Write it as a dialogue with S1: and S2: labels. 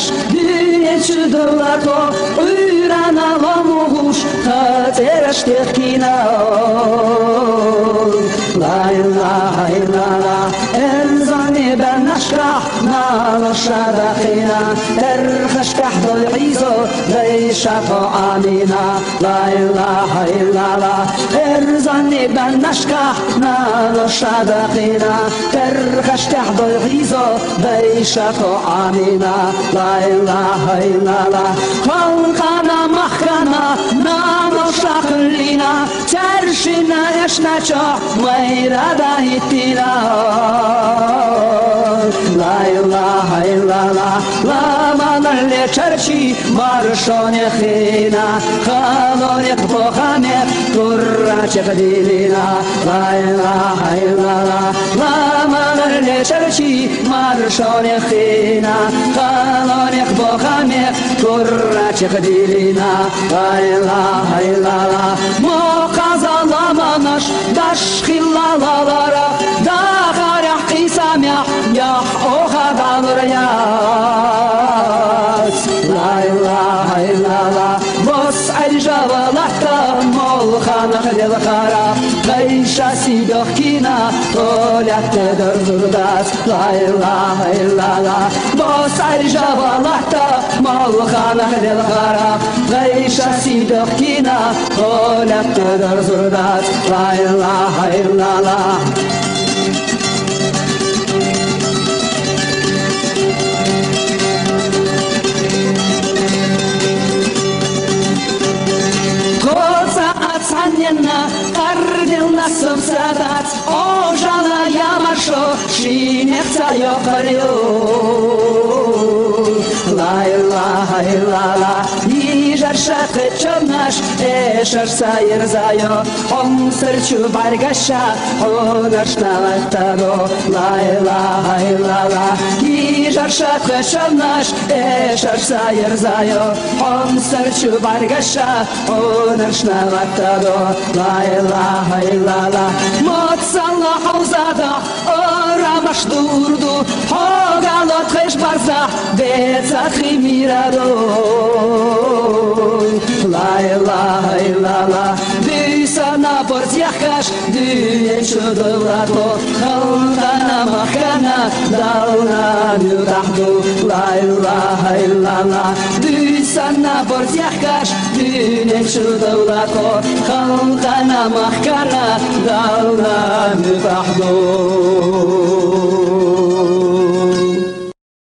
S1: nasz Wiecie do lato Ura na lomu Ta teraz kina La ilaha illallah Enzani ben نار الشبخينا ترخش تحت العيزو ليش طعامينا لا إله إلا الله إرزني بالنشكة نار الشبخينا ترخش تحت العيزو ليش طعامينا لا إله إلا الله. خلقنا مخنا نار الشقلينا ترشنا إشنا شو غير دايتنا ilaha illallah Ламанали чарчи маршоне хина Халоне похаме турачек дилина Ла илаха илlallah Ламанали чарчи маршоне хина Халоне похаме турачек дилина Ла илаха illallah Моказалама наш даш хиллалалара Дахарях кисамях دل خراب غیش سیدخ کینا تولت دردر دست لا اله الا الله با سر جواله تا مال خانه دل خراب غیش سیدخ کینا تولت دردر دست لا اله الا الله о жана я маршо шиневца я парю. Лай лай ла ла szachy czomnasz, eszar sayır zayo, on serciu bargasza, onasz na lataro. La ilaha illallah, iżar szachy czomnasz, eszar sayır zayo, on serciu bargasza, onasz na lataro. La ilaha illallah, mot sallah uzada, oramaş рамаш дурду ҳогалот хеш барса децахи мирадой лайлайлала дюсана портяхкаш дюе чудылато халдана махкана дална дютахду лайлайлала дю نەبەرزیح کاش دێنێک شدەڵاتۆ خەڵتە نەمەحکەە داڵدا بەحدۆ